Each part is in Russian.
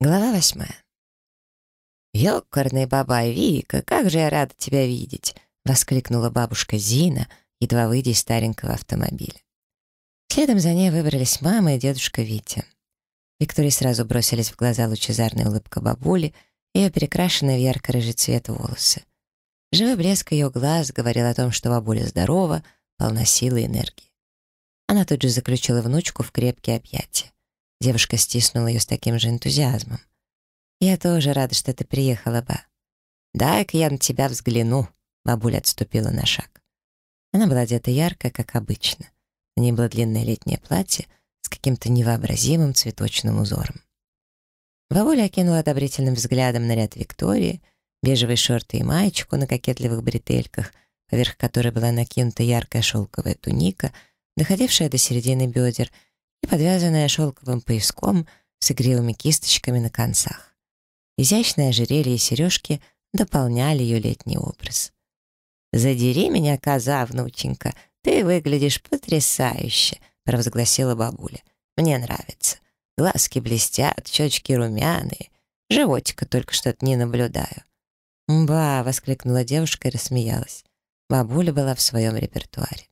Глава восьмая. «Ёкарный баба Вика, как же я рада тебя видеть!» — воскликнула бабушка Зина, едва выйдя из старенького автомобиля. Следом за ней выбрались мама и дедушка Витя. Виктории сразу бросились в глаза лучезарная улыбка бабули и ее перекрашенные в ярко-рыжий цвет волосы. Живой блеск ее глаз говорил о том, что бабуля здорова, полна силы и энергии. Она тут же заключила внучку в крепкие объятия. Девушка стиснула ее с таким же энтузиазмом. «Я тоже рада, что ты приехала, ба». «Дай-ка я на тебя взгляну», — бабуля отступила на шаг. Она была одета ярко, как обычно. На ней было длинное летнее платье с каким-то невообразимым цветочным узором. Бабуля окинула одобрительным взглядом наряд Виктории, бежевые шорты и маечку на кокетливых бретельках, поверх которой была накинута яркая шелковая туника, доходившая до середины бедер — и подвязанная шелковым пояском с игривыми кисточками на концах. Изящные ожерелья и сережки дополняли ее летний образ. «Задери меня, коза, внученька, ты выглядишь потрясающе», — провозгласила бабуля. «Мне нравится. Глазки блестят, щечки румяные. Животика только что-то не наблюдаю». «Ба!» — воскликнула девушка и рассмеялась. Бабуля была в своем репертуаре.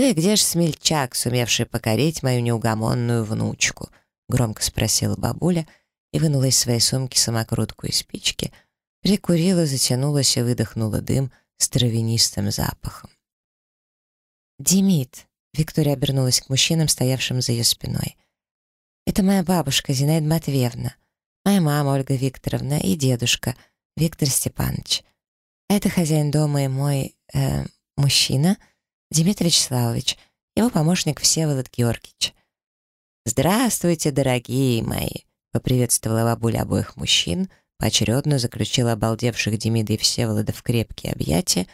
«Ты где ж смельчак, сумевший покорить мою неугомонную внучку?» — громко спросила бабуля и вынула из своей сумки самокрутку и спички, прикурила, затянулась и выдохнула дым с травянистым запахом. «Демид», — Виктория обернулась к мужчинам, стоявшим за ее спиной. «Это моя бабушка Зинаида Матвеевна, моя мама Ольга Викторовна и дедушка Виктор Степанович. это хозяин дома и мой... Э, мужчина — Дмитрий Вячеславович, его помощник Всеволод Георгиевич. «Здравствуйте, дорогие мои!» — поприветствовала бабуля обоих мужчин, поочередно заключила обалдевших Демида и Всеволода в крепкие объятия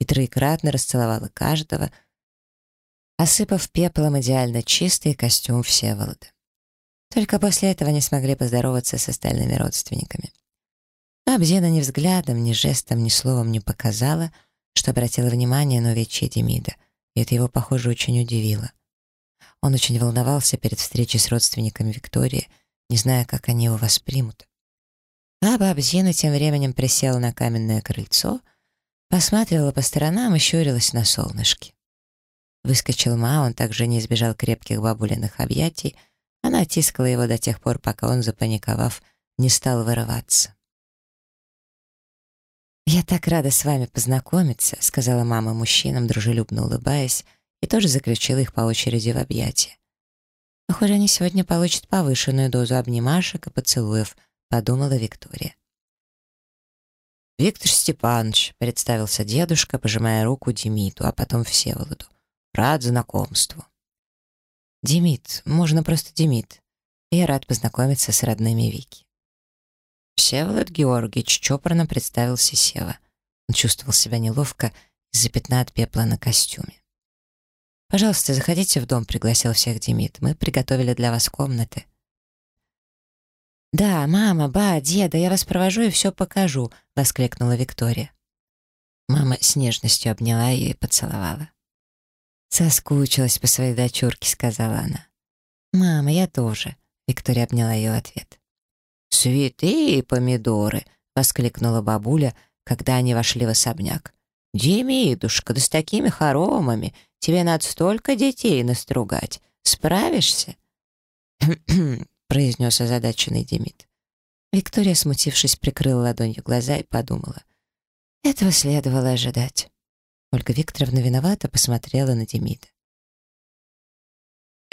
и троекратно расцеловала каждого, осыпав пеплом идеально чистый костюм Всеволода. Только после этого они смогли поздороваться с остальными родственниками. Абзина ни взглядом, ни жестом, ни словом не показала — что обратила внимание на увечье Демида, и это его, похоже, очень удивило. Он очень волновался перед встречей с родственниками Виктории, не зная, как они его воспримут. Баба Абзина тем временем присела на каменное крыльцо, посматривала по сторонам и щурилась на солнышке. Выскочил Ма, он также не избежал крепких бабулиных объятий, она тискала его до тех пор, пока он, запаниковав, не стал вырываться. «Я так рада с вами познакомиться», — сказала мама мужчинам, дружелюбно улыбаясь, и тоже заключила их по очереди в объятия. «Похоже, они сегодня получат повышенную дозу обнимашек и поцелуев», — подумала Виктория. «Виктор Степанович», — представился дедушка, пожимая руку Демиту, а потом Всеволоду. «Рад знакомству». «Демид, можно просто Демид. Я рад познакомиться с родными Вики». Всеволод Георгиевич чопорно представился Сева. Он чувствовал себя неловко из-за пятна от пепла на костюме. «Пожалуйста, заходите в дом», — пригласил всех Демид. «Мы приготовили для вас комнаты». «Да, мама, ба, деда, я вас провожу и все покажу», — воскликнула Виктория. Мама с нежностью обняла ее и поцеловала. «Соскучилась по своей дочурке», — сказала она. «Мама, я тоже», — Виктория обняла ее в ответ. «Святые помидоры!» — воскликнула бабуля, когда они вошли в особняк. «Демидушка, да с такими хоромами тебе надо столько детей настругать. Справишься?» произнес озадаченный Демид. Виктория, смутившись, прикрыла ладонью глаза и подумала. Этого следовало ожидать. Ольга Викторовна виновата посмотрела на Демида.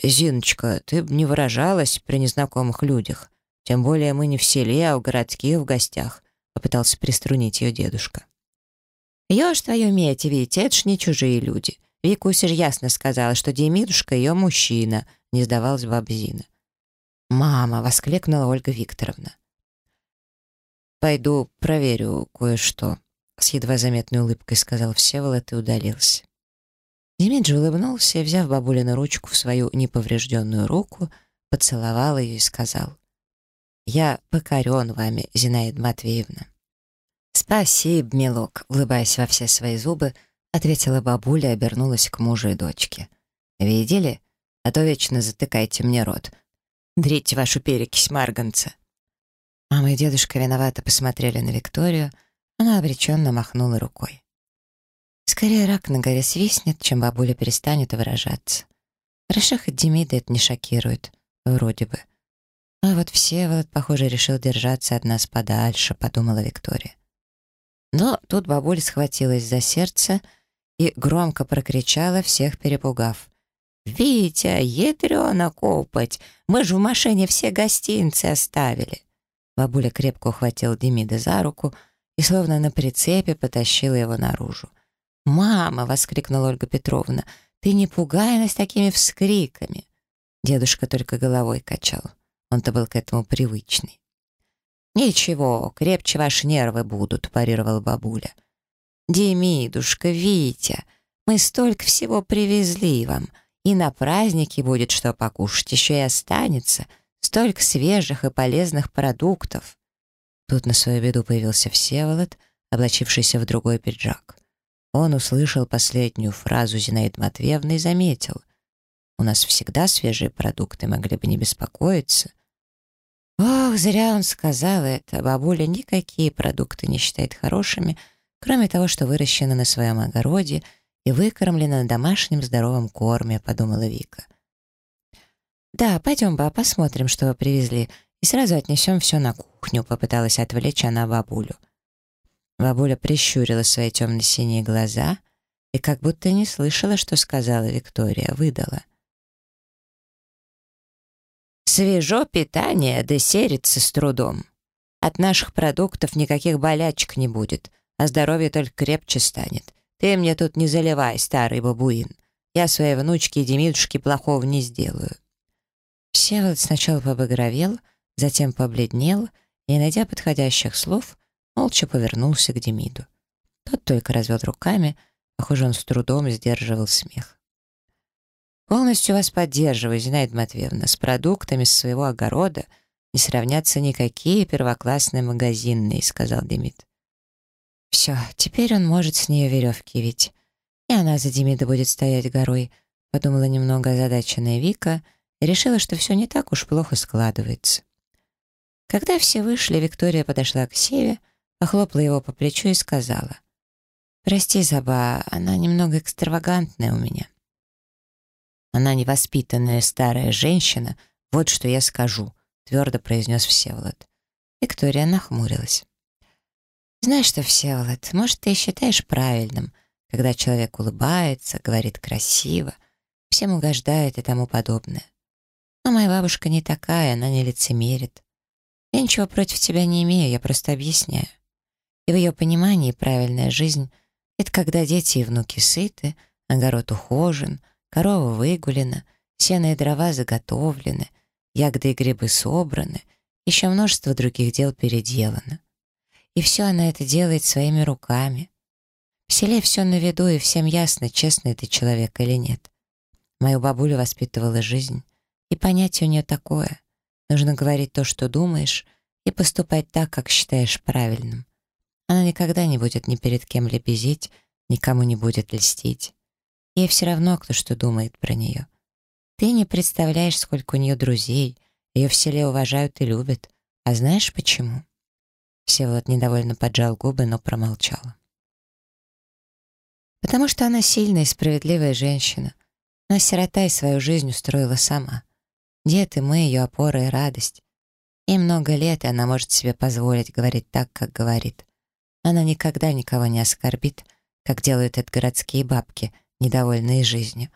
«Зиночка, ты не выражалась при незнакомых людях. Тем более мы не в селе, а у городских в гостях», — попытался приструнить ее дедушка. «Ешь твою медь, ведь это ж не чужие люди. Викуся ж ясно сказала, что Демидушка ее мужчина», — не сдавалась бабзина. «Мама!» — воскликнула Ольга Викторовна. «Пойду проверю кое-что», — с едва заметной улыбкой сказал Всеволод и удалился. Демид же улыбнулся взяв бабулину ручку в свою неповрежденную руку, поцеловал ее и сказал — я покорен вами, Зинаида Матвеевна». «Спасибо, милок», — улыбаясь во все свои зубы, ответила бабуля и обернулась к мужу и дочке. «Видели? А то вечно затыкайте мне рот. Дрите вашу перекись марганца». Мама и дедушка виновато посмотрели на Викторию, она обреченно махнула рукой. Скорее рак на горе свистнет, чем бабуля перестанет выражаться. Хоть Демида это не шокирует, вроде бы. А вот Всеволод, похоже, решил держаться от нас подальше, подумала Виктория. Но тут бабуля схватилась за сердце и громко прокричала, всех перепугав. «Витя, ядрёна копать! Мы же в машине все гостинцы оставили!» Бабуля крепко ухватила Демида за руку и словно на прицепе потащила его наружу. «Мама!» — воскликнула Ольга Петровна. «Ты не пугай нас такими вскриками!» Дедушка только головой качал. Он-то был к этому привычный. «Ничего, крепче ваши нервы будут», — парировал бабуля. «Демидушка, Витя, мы столько всего привезли вам, и на празднике будет что покушать, еще и останется. Столько свежих и полезных продуктов». Тут на свою беду появился Всеволод, облачившийся в другой пиджак. Он услышал последнюю фразу Зинаиды Матвеевны и заметил. «У нас всегда свежие продукты, могли бы не беспокоиться». Ох, зря он сказал это. Бабуля никакие продукты не считает хорошими, кроме того, что выращено на своем огороде и выкормлено на домашнем здоровом корме, подумала Вика. «Да, пойдем, ба, посмотрим, что вы привезли, и сразу отнесем все на кухню», — попыталась отвлечь она бабулю. Бабуля прищурила свои темно-синие глаза и как будто не слышала, что сказала Виктория, выдала. «Свежо питание, да серится с трудом. От наших продуктов никаких болячек не будет, а здоровье только крепче станет. Ты мне тут не заливай, старый бабуин. Я своей внучке и Демидушке плохого не сделаю». Всеволод сначала побагровел, затем побледнел и, найдя подходящих слов, молча повернулся к Демиду. Тот только развел руками, похоже, он с трудом сдерживал смех. «Полностью вас поддерживаю, Зинаида Матвеевна. С продуктами с своего огорода не сравнятся никакие первоклассные магазинные», — сказал Демид. «Все, теперь он может с нее веревки ведь. И она за Демида будет стоять горой», — подумала немного озадаченная Вика и решила, что все не так уж плохо складывается. Когда все вышли, Виктория подошла к Севе, похлопала его по плечу и сказала. «Прости, Заба, она немного экстравагантная у меня». «Она невоспитанная старая женщина, вот что я скажу», твердо произнес Всеволод. Виктория нахмурилась. «Знаешь что, Всеволод, может, ты считаешь правильным, когда человек улыбается, говорит красиво, всем угождает и тому подобное. Но моя бабушка не такая, она не лицемерит. Я ничего против тебя не имею, я просто объясняю. И в ее понимании правильная жизнь — это когда дети и внуки сыты, огород ухожен, корова выгулена, сено и дрова заготовлены, ягоды и грибы собраны, еще множество других дел переделано. И все она это делает своими руками. В селе все на виду, и всем ясно, честный ты человек или нет. Мою бабулю воспитывала жизнь, и понятие у нее такое. Нужно говорить то, что думаешь, и поступать так, как считаешь правильным. Она никогда не будет ни перед кем лебезить, никому не будет льстить. Ей все равно, кто что думает про нее. Ты не представляешь, сколько у нее друзей, ее в селе уважают и любят. А знаешь почему? Всеволод недовольно поджал губы, но промолчал. Потому что она сильная и справедливая женщина. Она сирота и свою жизнь устроила сама. Дед и мы — ее опора и радость. Ей много лет, и она может себе позволить говорить так, как говорит. Она никогда никого не оскорбит, как делают это городские бабки, недовольные жизнью.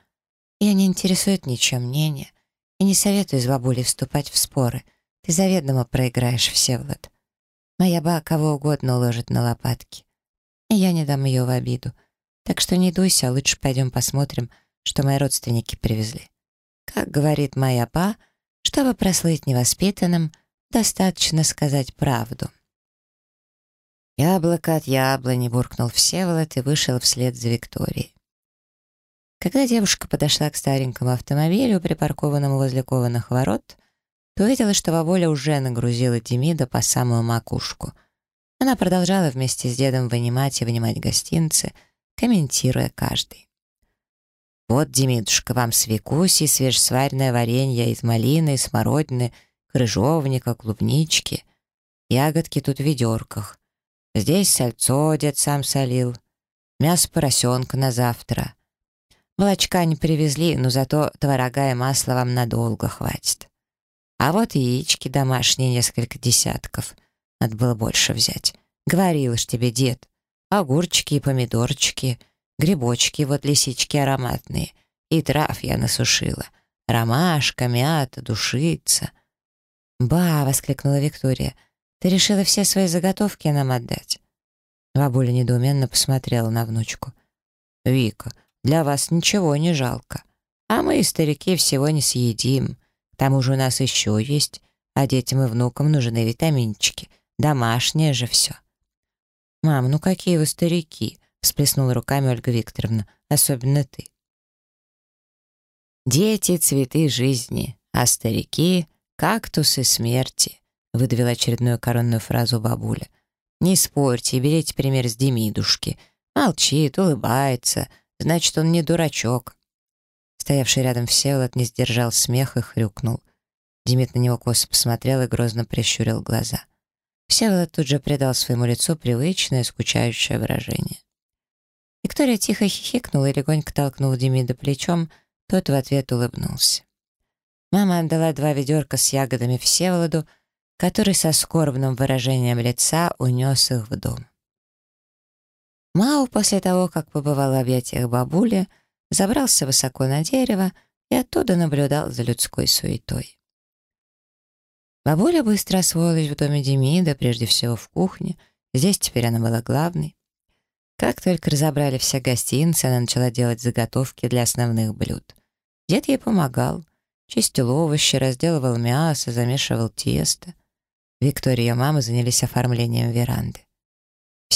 Ее не интересует ничье мнение, и не советую с бабулей вступать в споры. Ты заведомо проиграешь, Всеволод. Моя ба кого угодно уложит на лопатки. И я не дам ее в обиду. Так что не дуйся, а лучше пойдем посмотрим, что мои родственники привезли. Как говорит моя ба, чтобы прослыть невоспитанным, достаточно сказать правду. «Яблоко от яблони», — буркнул Всеволод и вышел вслед за Викторией. Когда девушка подошла к старенькому автомобилю, припаркованному возле кованых ворот, то увидела, что бабуля уже нагрузила Демида по самую макушку. Она продолжала вместе с дедом вынимать и вынимать гостинцы, комментируя каждый. «Вот, Демидушка, вам свекуси, свежесваренное варенье из малины, смородины, крыжовника, клубнички. ягодки тут в ведерках. Здесь сальцо дед сам солил, мясо поросенка на завтра. Молочка не привезли, но зато творога и масла вам надолго хватит. А вот яички домашние несколько десятков. Надо было больше взять. Говорил ж тебе дед. Огурчики и помидорчики, грибочки, вот лисички ароматные. И трав я насушила. Ромашка, мята, душица. «Ба!» — воскликнула Виктория. «Ты решила все свои заготовки нам отдать?» Бабуля недоуменно посмотрела на внучку. «Вика, для вас ничего не жалко. А мы, старики, всего не съедим. К тому же у нас еще есть, а детям и внукам нужны витаминчики. Домашнее же все». «Мам, ну какие вы старики!» — всплеснула руками Ольга Викторовна. «Особенно ты». «Дети — цветы жизни, а старики — кактусы смерти», — выдавила очередную коронную фразу бабуля. «Не спорьте, берите пример с Демидушки. Молчит, улыбается, значит, он не дурачок». Стоявший рядом Всеволод не сдержал смех и хрюкнул. Демид на него косо посмотрел и грозно прищурил глаза. Всеволод тут же придал своему лицу привычное, скучающее выражение. Виктория тихо хихикнула и легонько толкнула Демида плечом, тот в ответ улыбнулся. Мама отдала два ведерка с ягодами Всеволоду, который со скорбным выражением лица унес их в дом. Мау после того, как побывал в объятиях бабули, забрался высоко на дерево и оттуда наблюдал за людской суетой. Бабуля быстро освоилась в доме Демида, прежде всего в кухне, здесь теперь она была главной. Как только разобрали все гостинцы, она начала делать заготовки для основных блюд. Дед ей помогал. Чистил овощи, разделывал мясо, замешивал тесто. Виктория и ее мама занялись оформлением веранды.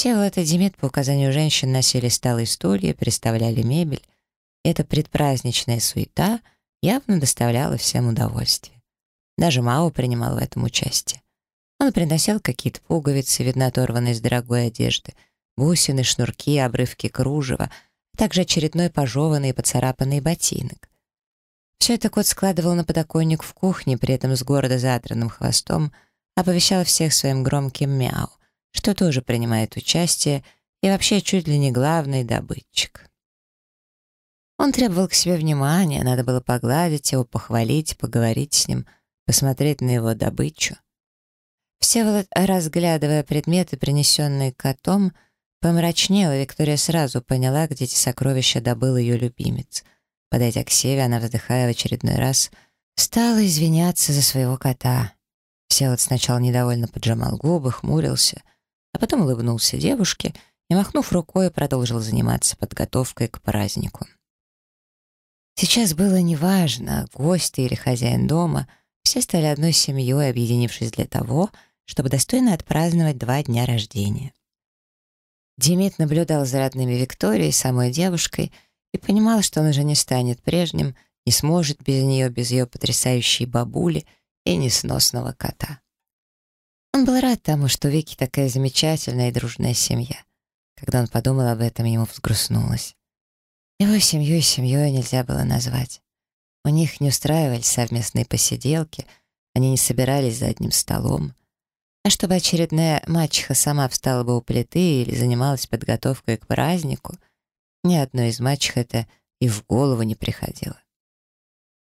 Вот и Демид по указанию женщин носили столы и стулья, переставляли мебель. Эта предпраздничная суета явно доставляла всем удовольствие. Даже Мао принимал в этом участие. Он приносил какие-то пуговицы, видно оторванные из дорогой одежды, бусины, шнурки, обрывки кружева, а также очередной пожеванный и поцарапанный ботинок. Все это кот складывал на подоконник в кухне, при этом с города задранным хвостом оповещал всех своим громким мяу, что тоже принимает участие и вообще чуть ли не главный добытчик. Он требовал к себе внимания, надо было погладить его, похвалить, поговорить с ним, посмотреть на его добычу. Всеволод, разглядывая предметы, принесенные котом, помрачнел, и Виктория сразу поняла, где эти сокровища добыл ее любимец. Подойдя к Севе, она, вздыхая в очередной раз, стала извиняться за своего кота. Всеволод сначала недовольно поджимал губы, хмурился, а потом улыбнулся девушке и, махнув рукой, продолжил заниматься подготовкой к празднику. Сейчас было неважно, гости или хозяин дома, все стали одной семьей, объединившись для того, чтобы достойно отпраздновать два дня рождения. Демид наблюдал за родными Викторией, самой девушкой, и понимал, что он уже не станет прежним, не сможет без нее, без ее потрясающей бабули и несносного кота. Он был рад тому, что Вики такая замечательная и дружная семья. Когда он подумал об этом, ему взгрустнулось. Его семьей семьей нельзя было назвать. У них не устраивались совместные посиделки, они не собирались за одним столом. А чтобы очередная мачеха сама встала бы у плиты или занималась подготовкой к празднику — ни одной из мачех это и в голову не приходило.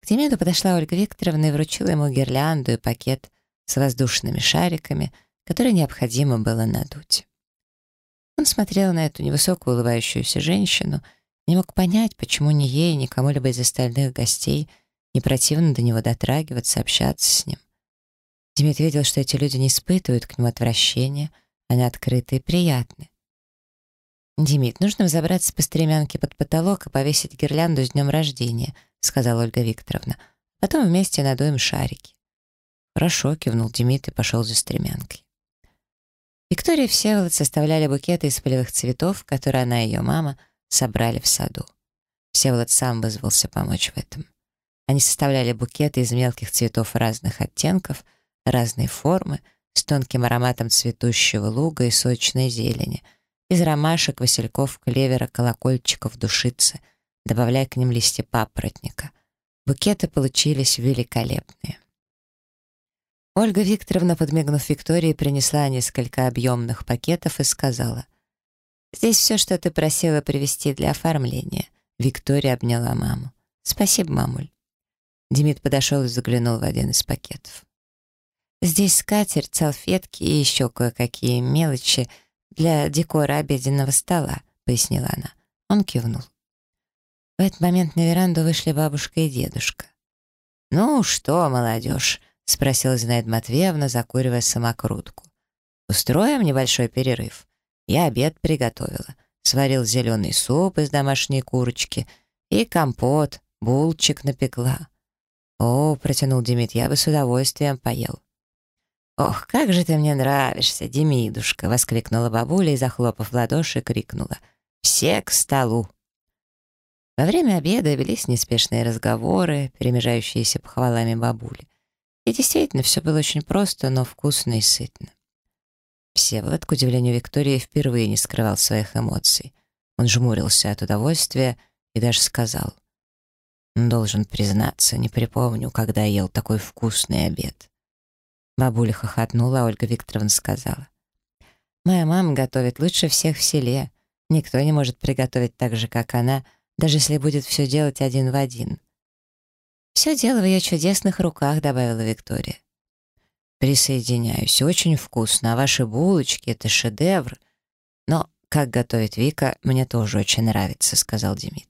К Демиду подошла Ольга Викторовна и вручила ему гирлянду и пакет с воздушными шариками, которые необходимо было надуть. Он смотрел на эту невысокую улыбающуюся женщину, не мог понять, почему ни ей, ни кому-либо из остальных гостей не противно до него дотрагиваться, общаться с ним. Демид видел, что эти люди не испытывают к нему отвращения, они открыты и приятны. «Демид, нужно взобраться по стремянке под потолок и повесить гирлянду с днем рождения», сказала Ольга Викторовна. «Потом вместе надуем шарики». «Хорошо», — кивнул Демид и пошел за стремянкой. Виктория и Всеволод составляли букеты из полевых цветов, которые она и ее мама собрали в саду. Всеволод сам вызвался помочь в этом. Они составляли букеты из мелких цветов разных оттенков, разной формы, с тонким ароматом цветущего луга и сочной зелени — из ромашек, васильков, клевера, колокольчиков, душицы, добавляя к ним листья папоротника. Букеты получились великолепные. Ольга Викторовна, подмигнув Виктории, принесла несколько объемных пакетов и сказала, «Здесь все, что ты просила привезти для оформления». Виктория обняла маму. «Спасибо, мамуль». Демид подошел и заглянул в один из пакетов. «Здесь скатерть, салфетки и еще кое-какие мелочи для декора обеденного стола», — пояснила она. Он кивнул. В этот момент на веранду вышли бабушка и дедушка. «Ну что, молодежь?» — спросила Зинаида Матвеевна, закуривая самокрутку. «Устроим небольшой перерыв. Я обед приготовила. Сварил зеленый суп из домашней курочки и компот, булчик напекла. «О, — протянул Демид, — я бы с удовольствием поел». «Ох, как же ты мне нравишься, Демидушка!» — воскликнула бабуля и, захлопав ладоши, крикнула. «Все к столу!» Во время обеда велись неспешные разговоры, перемежающиеся похвалами бабули. И действительно, все было очень просто, но вкусно и сытно. Всеволод, к удивлению Виктории, впервые не скрывал своих эмоций. Он жмурился от удовольствия и даже сказал. «Должен признаться, не припомню, когда ел такой вкусный обед». Бабуля хохотнула, а Ольга Викторовна сказала. «Моя мама готовит лучше всех в селе. Никто не может приготовить так же, как она, — даже если будет все делать один в один. «Все дело в ее чудесных руках», — добавила Виктория. «Присоединяюсь. Очень вкусно. А ваши булочки — это шедевр. Но, как готовит Вика, мне тоже очень нравится», — сказал Демид.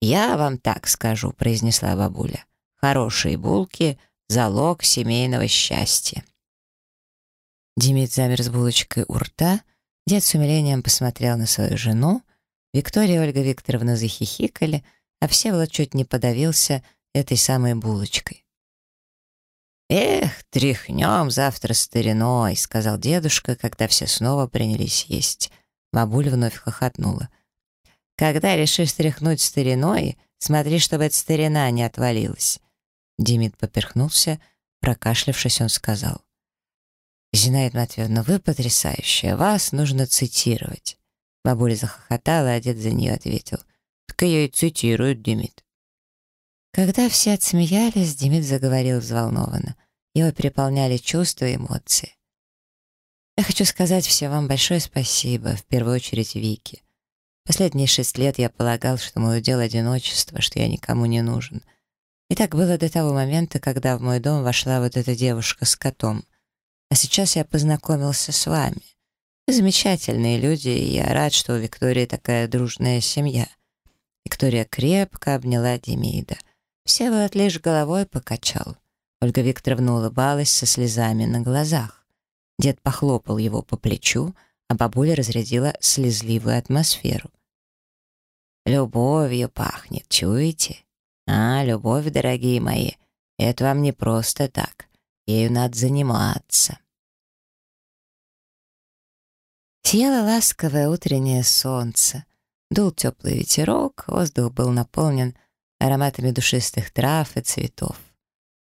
«Я вам так скажу», — произнесла бабуля. «Хорошие булки — залог семейного счастья». Демид замер с булочкой у рта, дед с умилением посмотрел на свою жену, Виктория и Ольга Викторовна захихикали, а Всеволод чуть не подавился этой самой булочкой. «Эх, тряхнем завтра стариной», — сказал дедушка, когда все снова принялись есть. Бабуля вновь хохотнула. «Когда решишь тряхнуть стариной, смотри, чтобы эта старина не отвалилась». Демид поперхнулся, прокашлявшись, он сказал. «Зинаида Матвеевна, вы потрясающая, вас нужно цитировать». Бабуля захохотала, а дед за нее ответил. «Так ее и цитируют, Демид». Когда все отсмеялись, Демид заговорил взволнованно. Его переполняли чувства и эмоции. «Я хочу сказать всем вам большое спасибо, в первую очередь Вике. Последние шесть лет я полагал, что мой удел одиночество, что я никому не нужен. И так было до того момента, когда в мой дом вошла вот эта девушка с котом. А сейчас я познакомился с вами замечательные люди, и я рад, что у Виктории такая дружная семья. Виктория крепко обняла Демида. Всеволод лишь головой покачал. Ольга Викторовна улыбалась со слезами на глазах. Дед похлопал его по плечу, а бабуля разрядила слезливую атмосферу. «Любовью пахнет, чуете? А, любовь, дорогие мои, это вам не просто так. Ею надо заниматься». Сияло ласковое утреннее солнце. Дул теплый ветерок, воздух был наполнен ароматами душистых трав и цветов.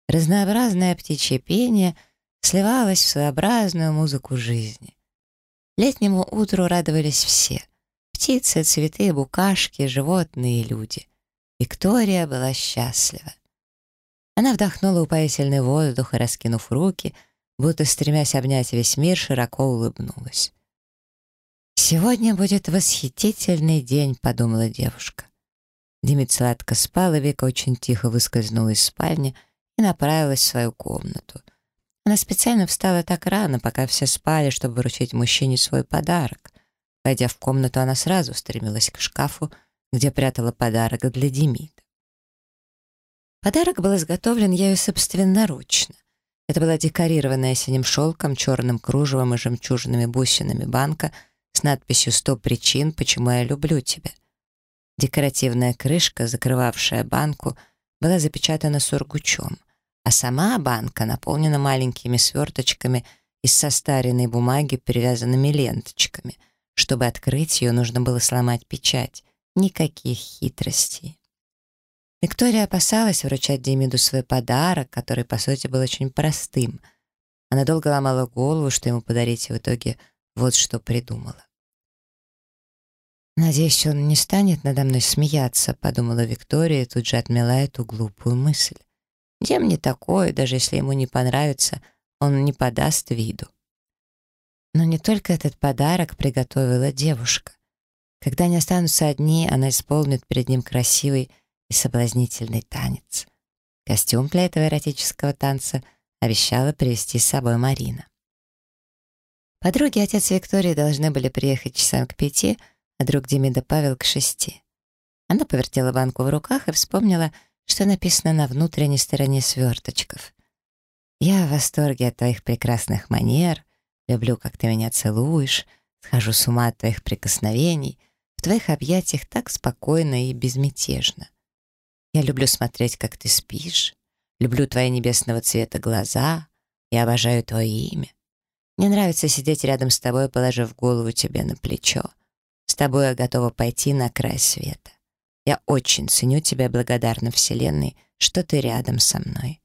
Разнообразное птичье пение сливалось в своеобразную музыку жизни. Летнему утру радовались все — птицы, цветы, букашки, животные и люди. Виктория была счастлива. Она вдохнула упоительный воздух и, раскинув руки, будто стремясь обнять весь мир, широко улыбнулась. «Сегодня будет восхитительный день», — подумала девушка. Димит сладко спал, и Вика очень тихо выскользнула из спальни и направилась в свою комнату. Она специально встала так рано, пока все спали, чтобы вручить мужчине свой подарок. Войдя в комнату, она сразу стремилась к шкафу, где прятала подарок для Демида. Подарок был изготовлен ею собственноручно. Это была декорированная синим шелком, черным кружевом и жемчужными бусинами банка — с надписью «100 причин, почему я люблю тебя». Декоративная крышка, закрывавшая банку, была запечатана сургучом, а сама банка наполнена маленькими сверточками из состаренной бумаги, привязанными ленточками. Чтобы открыть ее, нужно было сломать печать. Никаких хитростей. Виктория опасалась вручать Демиду свой подарок, который, по сути, был очень простым. Она долго ломала голову, что ему подарить, и в итоге вот что придумала. «Надеюсь, он не станет надо мной смеяться», — подумала Виктория и тут же отмела эту глупую мысль. Дем не такой, даже если ему не понравится, он не подаст виду. Но не только этот подарок приготовила девушка. Когда они останутся одни, она исполнит перед ним красивый и соблазнительный танец. Костюм для этого эротического танца обещала привезти с собой Марина. Подруги отец Виктории должны были приехать часам к пяти, а друг Демида Павел к шести. Она повертела банку в руках и вспомнила, что написано на внутренней стороне сверточков. «Я в восторге от твоих прекрасных манер, люблю, как ты меня целуешь, схожу с ума от твоих прикосновений, в твоих объятиях так спокойно и безмятежно. Я люблю смотреть, как ты спишь, люблю твои небесного цвета глаза, я обожаю твое имя. Мне нравится сидеть рядом с тобой, положив голову тебе на плечо. С тобой я готова пойти на край света. Я очень ценю тебя, благодарна Вселенной, что ты рядом со мной.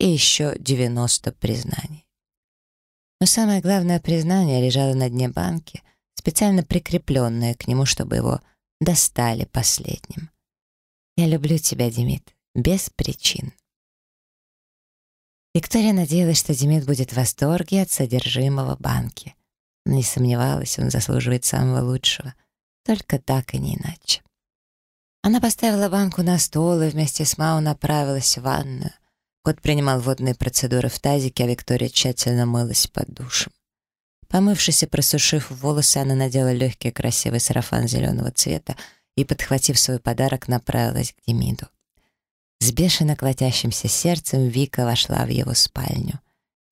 И еще 90 признаний. Но самое главное признание лежало на дне банки, специально прикрепленное к нему, чтобы его достали последним. «Я люблю тебя, Демид, без причин». Виктория надеялась, что Демид будет в восторге от содержимого банки. Не сомневалась, он заслуживает самого лучшего. Только так и не иначе. Она поставила банку на стол и вместе с Мау направилась в ванную. Кот принимал водные процедуры в тазике, а Виктория тщательно мылась под душем. Помывшись и просушив волосы, она надела легкий красивый сарафан зеленого цвета и, подхватив свой подарок, направилась к Демиду. С бешено колотящимся сердцем Вика вошла в его спальню.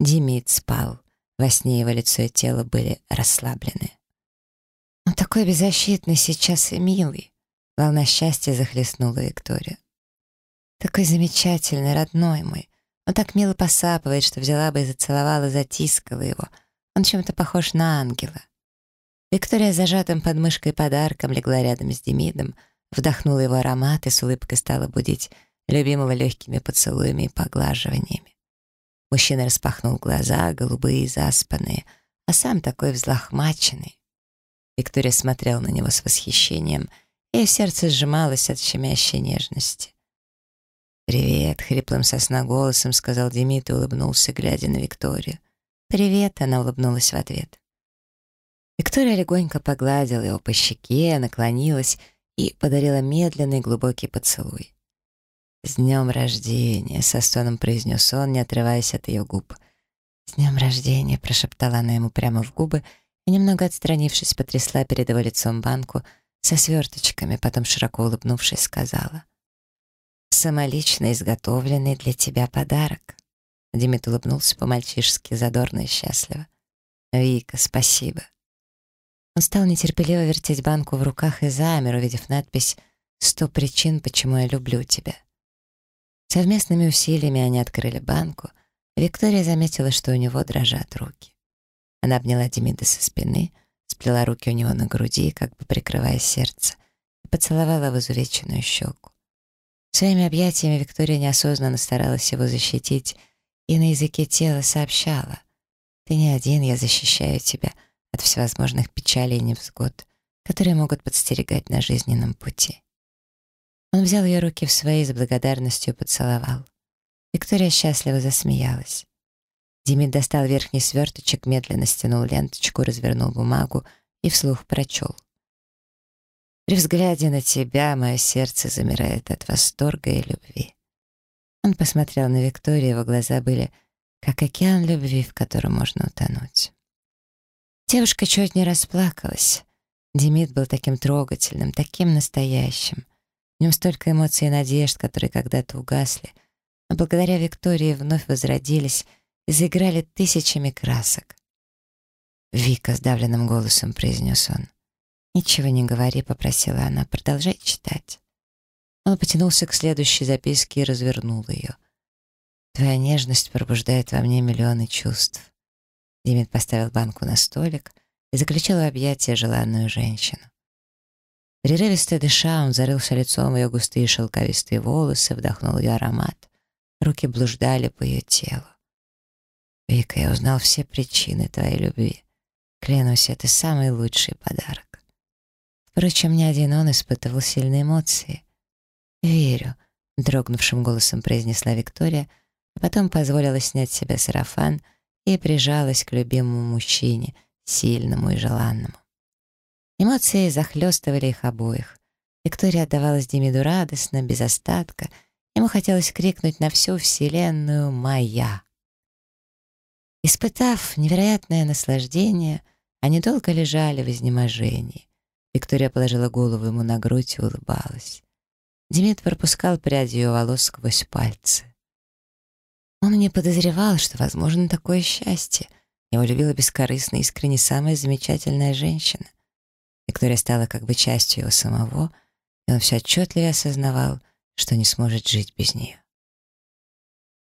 Демид спал. Во сне его лицо и тело были расслаблены. «Он такой беззащитный сейчас и милый!» Волна счастья захлестнула Викторию. «Такой замечательный, родной мой. Он так мило посапывает, что взяла бы и зацеловала, затискала его. Он чем-то похож на ангела». Виктория с зажатым под мышкой подарком легла рядом с Демидом, вдохнула его аромат и с улыбкой стала будить любимого легкими поцелуями и поглаживаниями. Мужчина распахнул глаза, голубые и заспанные, а сам такой взлохмаченный. Виктория смотрела на него с восхищением, и сердце сжималось от щемящей нежности. «Привет», — хриплым сосна голосом сказал Демид и улыбнулся, глядя на Викторию. «Привет», — она улыбнулась в ответ. Виктория легонько погладила его по щеке, наклонилась и подарила медленный глубокий поцелуй. «С днем рождения!» — со стоном произнес он, не отрываясь от ее губ. «С днем рождения!» — прошептала она ему прямо в губы и, немного отстранившись, потрясла перед его лицом банку со сверточками, потом, широко улыбнувшись, сказала. «Самолично изготовленный для тебя подарок». Демид улыбнулся по-мальчишески, задорно и счастливо. «Вика, спасибо». Он стал нетерпеливо вертеть банку в руках и замер, увидев надпись «Сто причин, почему я люблю тебя». Совместными усилиями они открыли банку. Виктория заметила, что у него дрожат руки. Она обняла Демида со спины, сплела руки у него на груди, как бы прикрывая сердце, и поцеловала в изувеченную щеку. Своими объятиями Виктория неосознанно старалась его защитить и на языке тела сообщала. «Ты не один, я защищаю тебя от всевозможных печалей и невзгод, которые могут подстерегать на жизненном пути». Он взял ее руки в свои и с благодарностью поцеловал. Виктория счастливо засмеялась. Димит достал верхний сверточек, медленно стянул ленточку, развернул бумагу и вслух прочел. При взгляде на тебя мое сердце замирает от восторга и любви. Он посмотрел на Викторию, его глаза были как океан любви, в котором можно утонуть. Девушка чуть не расплакалась. Демид был таким трогательным, таким настоящим. В нем столько эмоций и надежд, которые когда-то угасли, но благодаря Виктории вновь возродились заиграли тысячами красок. «Вика», — сдавленным голосом произнес он. «Ничего не говори», — попросила она, — «продолжай читать». Он потянулся к следующей записке и развернул ее. «Твоя нежность пробуждает во мне миллионы чувств». Димит поставил банку на столик и заключил в объятия желанную женщину. Прерывисто дыша, он зарылся лицом в ее густые шелковистые волосы, вдохнул ее аромат. Руки блуждали по ее телу. «Вика, я узнал все причины твоей любви. Клянусь, это самый лучший подарок». Впрочем, ни один он испытывал сильные эмоции. «Верю», — дрогнувшим голосом произнесла Виктория, а потом позволила снять с себя сарафан и прижалась к любимому мужчине, сильному и желанному. Эмоции захлестывали их обоих. Виктория отдавалась Демиду радостно, без остатка. Ему хотелось крикнуть на всю вселенную «Моя!». Испытав невероятное наслаждение, они долго лежали в изнеможении. Виктория положила голову ему на грудь и улыбалась. Демид пропускал прядь ее волос сквозь пальцы. Он не подозревал, что возможно такое счастье. Его любила бескорыстно, искренне самая замечательная женщина. Виктория стала как бы частью его самого, и он все отчетливее осознавал, что не сможет жить без нее.